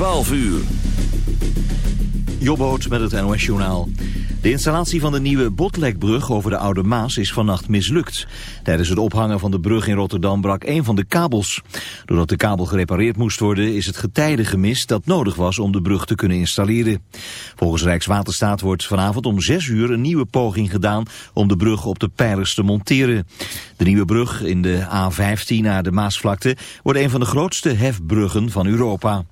12 uur. Jobboot met het NOS-journaal. De installatie van de nieuwe Botlekbrug over de Oude Maas is vannacht mislukt. Tijdens het ophangen van de brug in Rotterdam brak een van de kabels. Doordat de kabel gerepareerd moest worden is het getijde gemist dat nodig was om de brug te kunnen installeren. Volgens Rijkswaterstaat wordt vanavond om 6 uur een nieuwe poging gedaan om de brug op de pijlers te monteren. De nieuwe brug in de A15 naar de Maasvlakte wordt een van de grootste hefbruggen van Europa.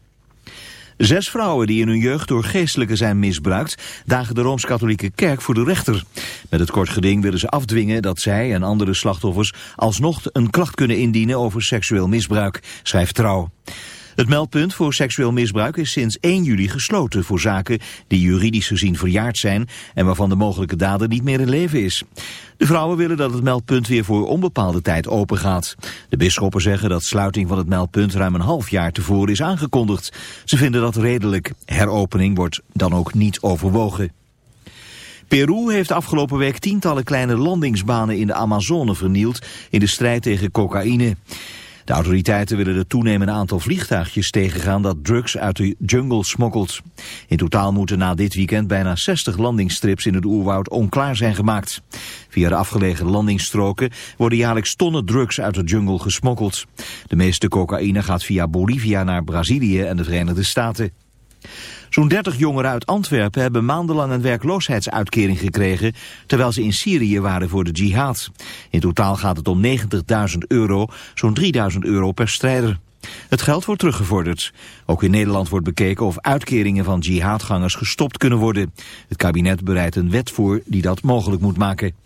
Zes vrouwen die in hun jeugd door geestelijken zijn misbruikt... dagen de Rooms-Katholieke Kerk voor de rechter. Met het kort geding willen ze afdwingen dat zij en andere slachtoffers... alsnog een klacht kunnen indienen over seksueel misbruik, schrijft Trouw. Het meldpunt voor seksueel misbruik is sinds 1 juli gesloten voor zaken die juridisch gezien verjaard zijn en waarvan de mogelijke dader niet meer in leven is. De vrouwen willen dat het meldpunt weer voor onbepaalde tijd open gaat. De bisschoppen zeggen dat sluiting van het meldpunt ruim een half jaar tevoren is aangekondigd. Ze vinden dat redelijk. Heropening wordt dan ook niet overwogen. Peru heeft afgelopen week tientallen kleine landingsbanen in de Amazone vernield in de strijd tegen cocaïne. De autoriteiten willen het toenemende aantal vliegtuigjes tegengaan dat drugs uit de jungle smokkelt. In totaal moeten na dit weekend bijna 60 landingsstrips in het oerwoud onklaar zijn gemaakt. Via de afgelegen landingsstroken worden jaarlijks tonnen drugs uit de jungle gesmokkeld. De meeste cocaïne gaat via Bolivia naar Brazilië en de Verenigde Staten. Zo'n 30 jongeren uit Antwerpen hebben maandenlang een werkloosheidsuitkering gekregen, terwijl ze in Syrië waren voor de jihad. In totaal gaat het om 90.000 euro, zo'n 3.000 euro per strijder. Het geld wordt teruggevorderd. Ook in Nederland wordt bekeken of uitkeringen van jihadgangers gestopt kunnen worden. Het kabinet bereidt een wet voor die dat mogelijk moet maken.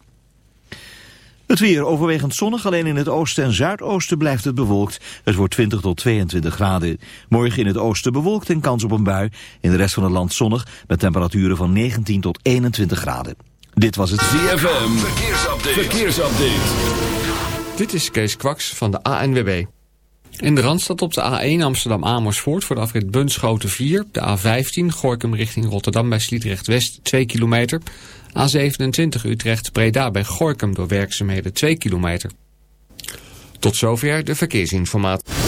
Het weer overwegend zonnig, alleen in het oosten en zuidoosten blijft het bewolkt. Het wordt 20 tot 22 graden. Morgen in het oosten bewolkt en kans op een bui. In de rest van het land zonnig, met temperaturen van 19 tot 21 graden. Dit was het ZFM, verkeersupdate. verkeersupdate. Dit is Kees Kwaks van de ANWB. In de Randstad op de A1 Amsterdam-Amersfoort voor de afrit Bunschoten 4. De A15 Gorkum richting Rotterdam bij Sliedrecht-West 2 kilometer. A27 Utrecht-Breda bij Gorkum door werkzaamheden 2 kilometer. Tot zover de verkeersinformatie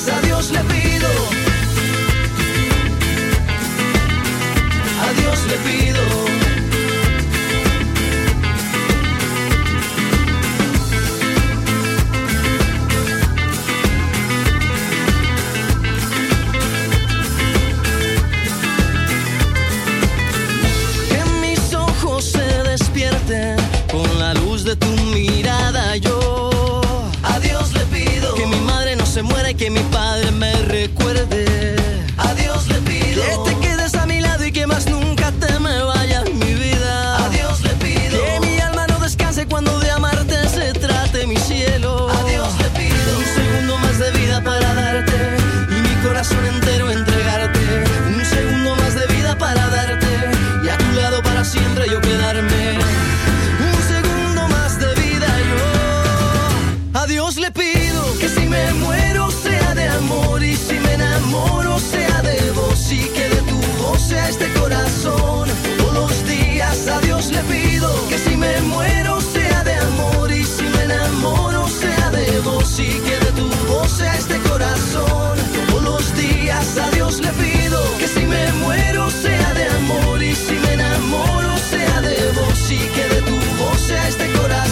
más a Dios le pido. A Dios le pido. que mi padre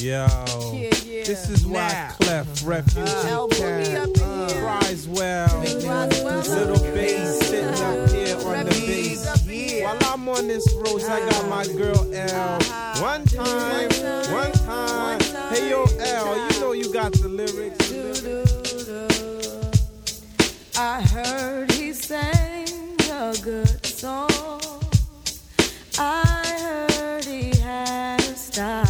Yo. Yeah, yeah. This is why now. Clef, Refugee uh, Town, Risewell, Little Bass sitting up uh-huh. here on the bass. While I'm on this road, I got my uh-huh. girl L. Uh-huh. One time, one time. Hey, yo, L, you know you got the lyrics. I heard he sang a good song. I heard he had a style.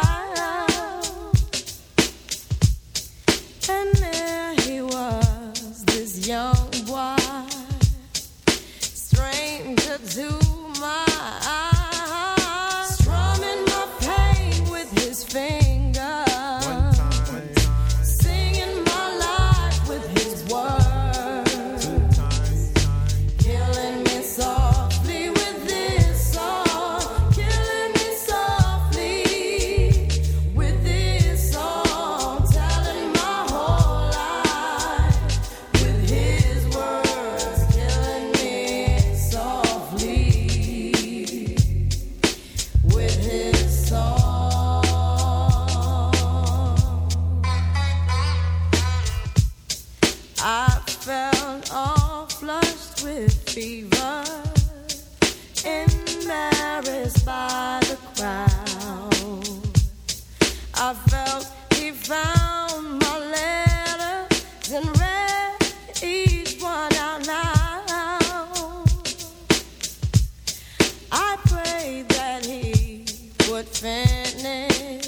would finish,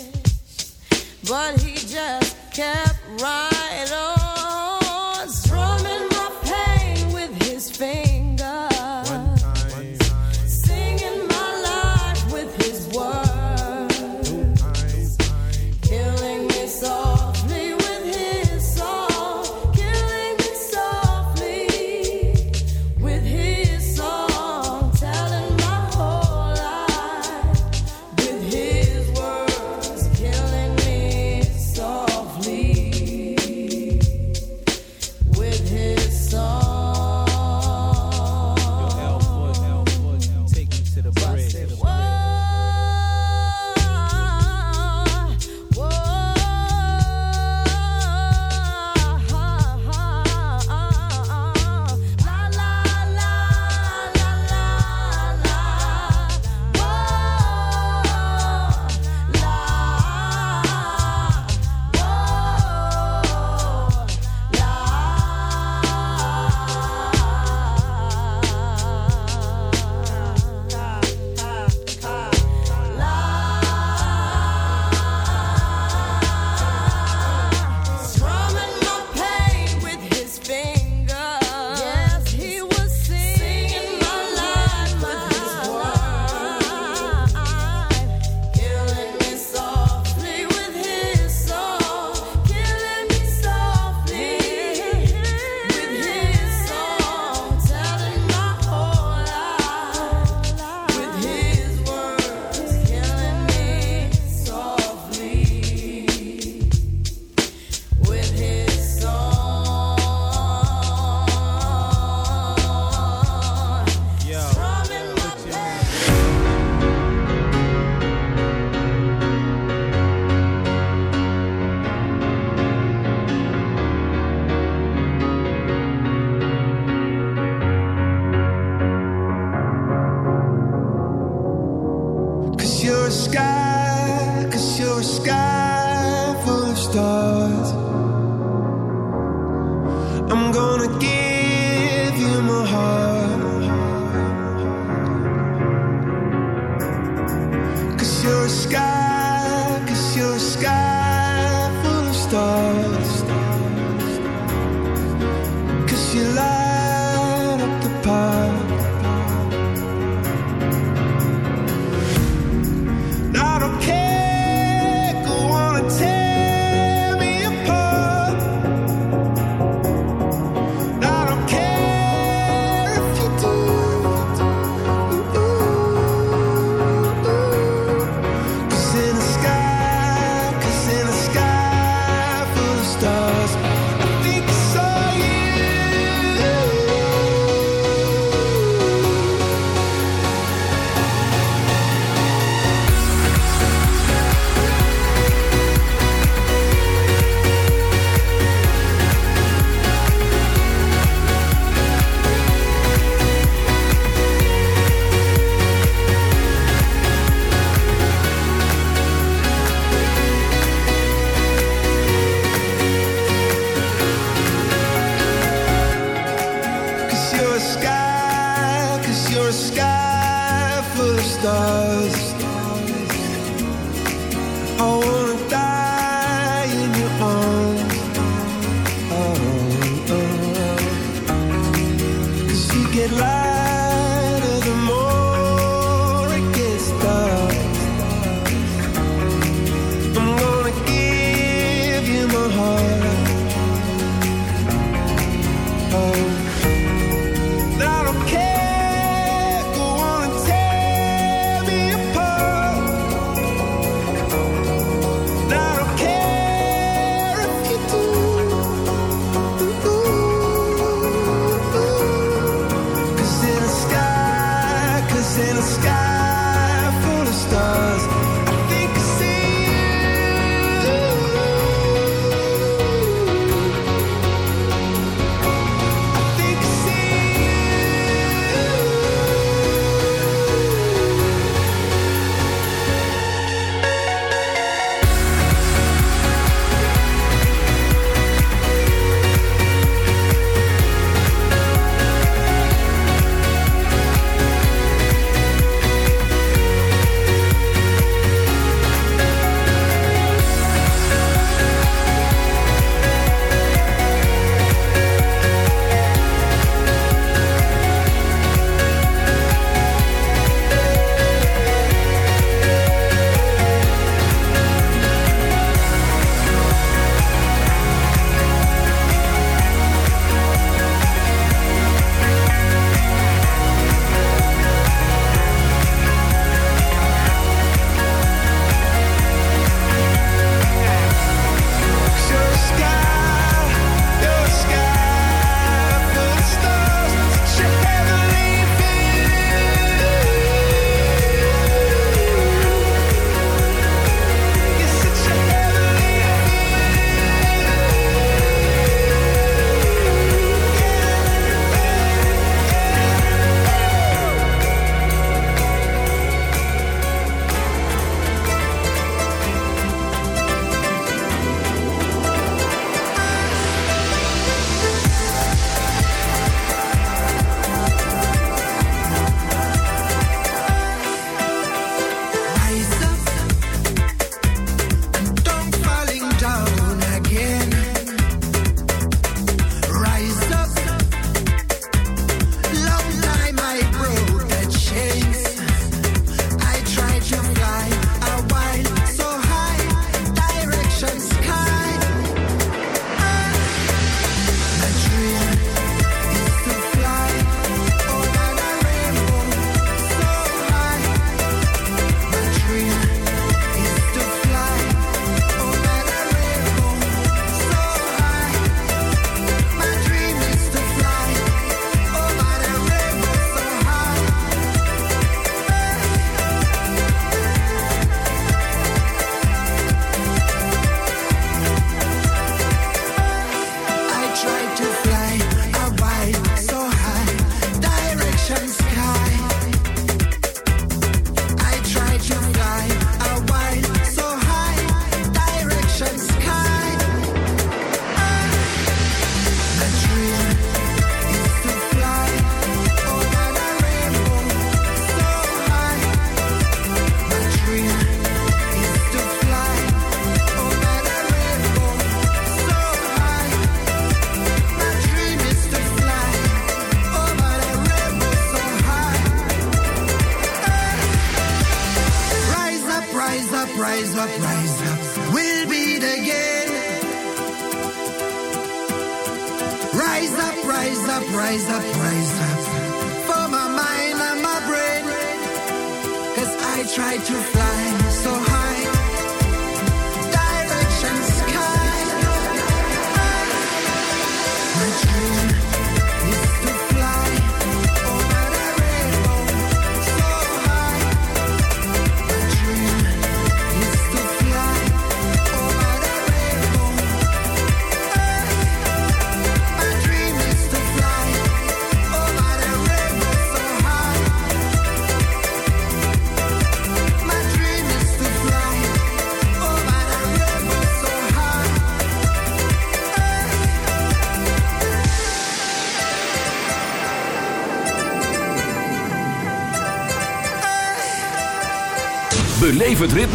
but he just kept running. I wanna die in your arms. Oh, oh. Cause you get lost.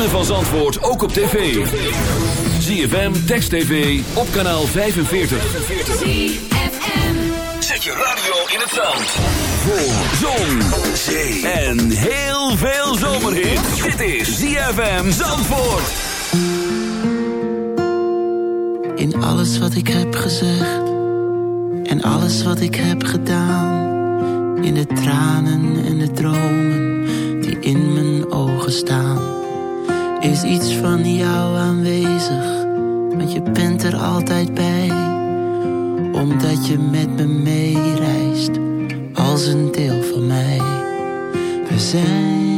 Ritme van Zandvoort ook op tv. ZFM, Text TV, op kanaal 45. Zet je radio in het zand. Voor zon, zee en heel veel zomerhit. Dit is ZFM Zandvoort. In alles wat ik heb gezegd en alles wat ik heb gedaan. In de tranen en de dromen die in mijn ogen staan. Is iets van jou aanwezig, want je bent er altijd bij. Omdat je met me meereist, als een deel van mij. We zijn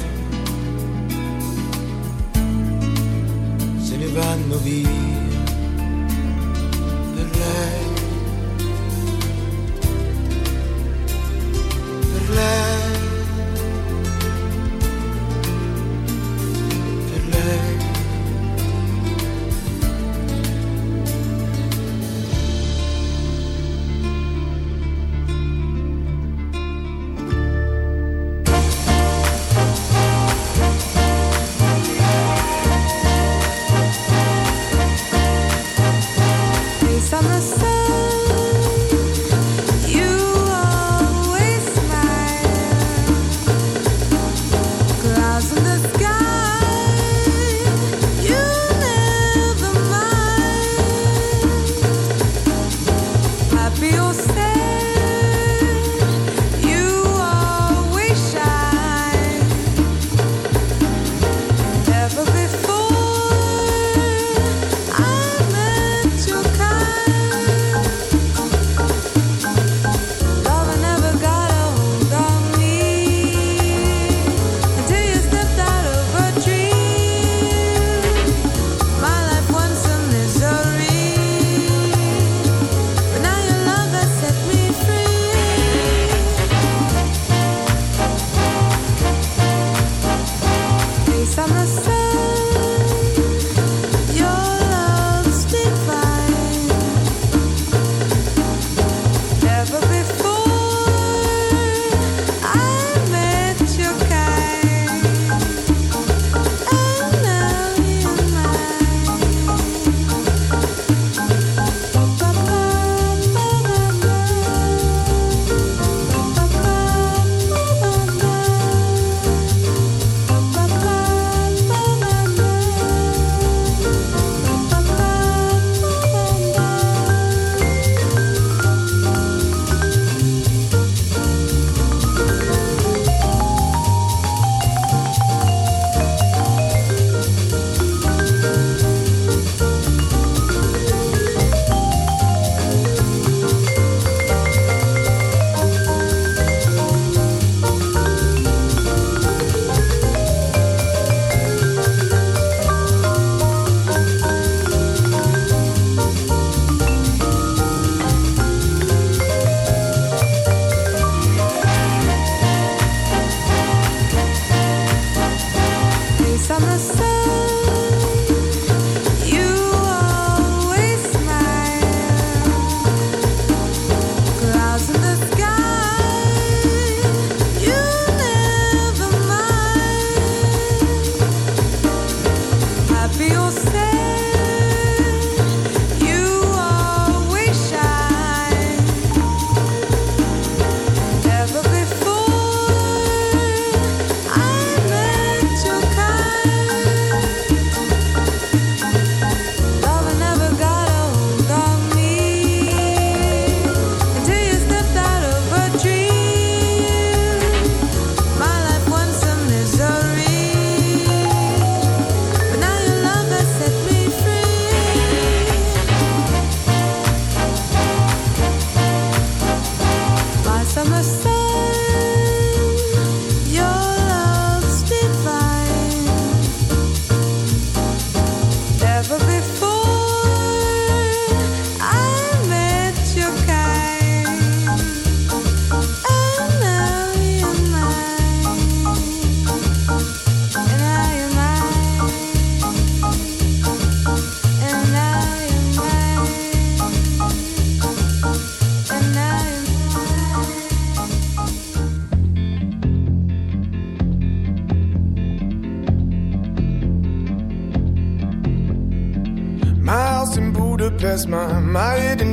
vanno via summer sun.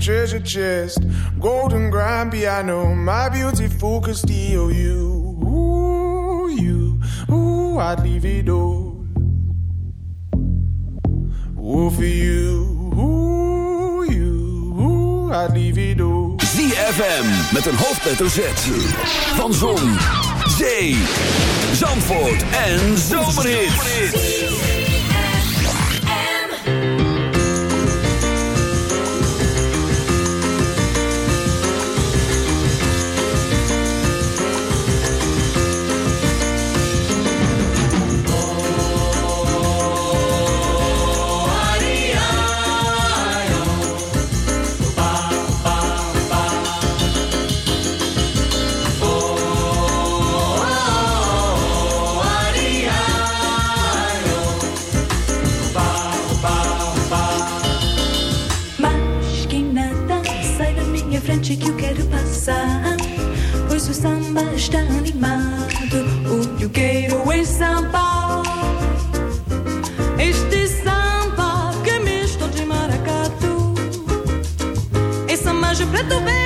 Treasure chest. Golden grand piano, my beautiful Castillo. You, ooh, you, ooh, I'd leave it all. Ooh, for you, ooh, you, ooh, I'd leave it all. ZFM met een hoofdletter Z. Van Zon, Zee, Zandvoort en Zomerhits. de tu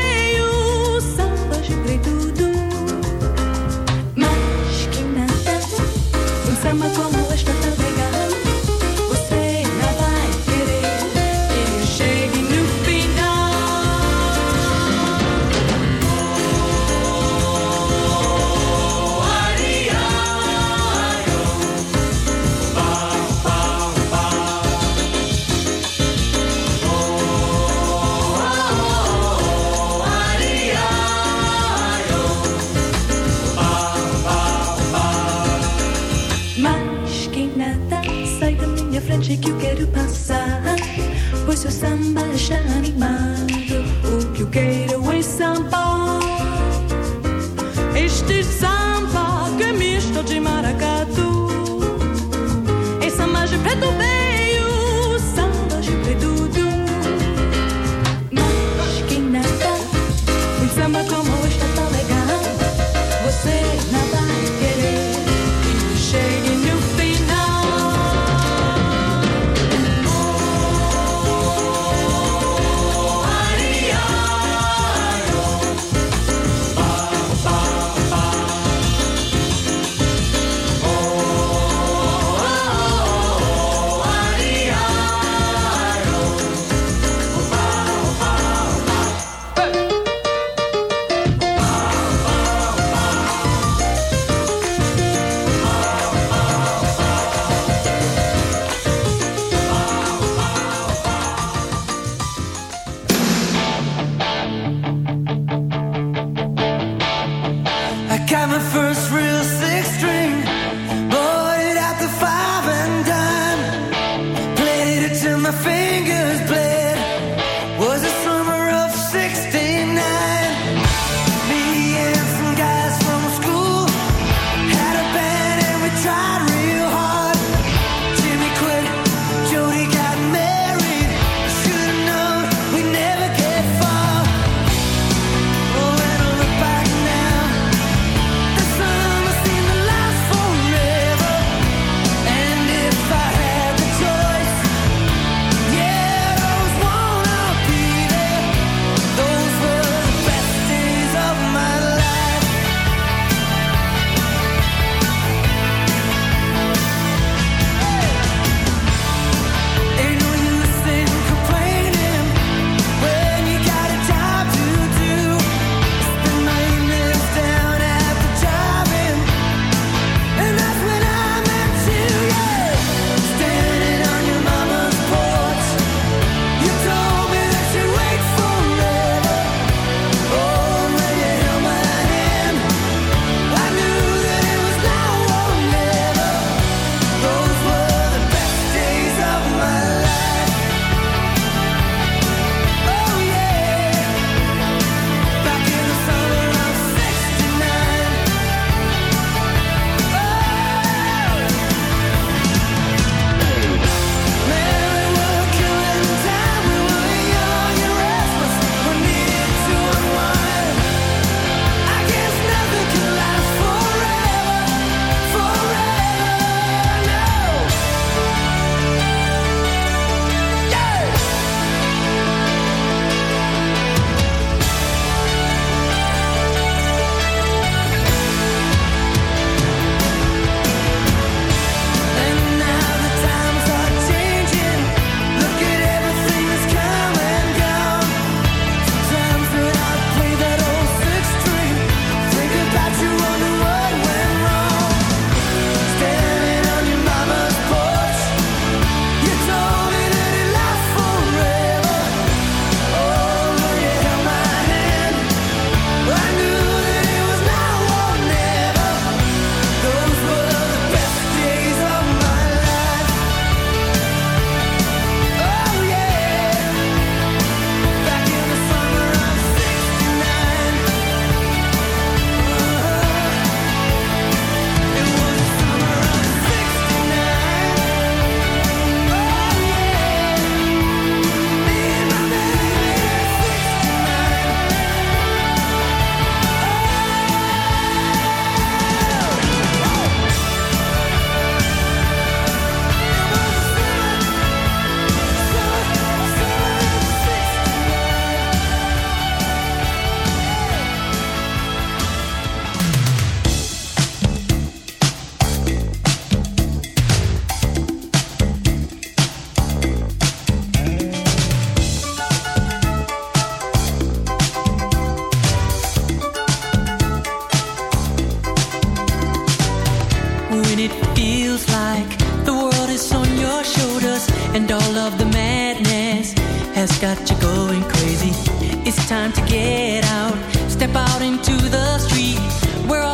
get out, step out into the street We're all.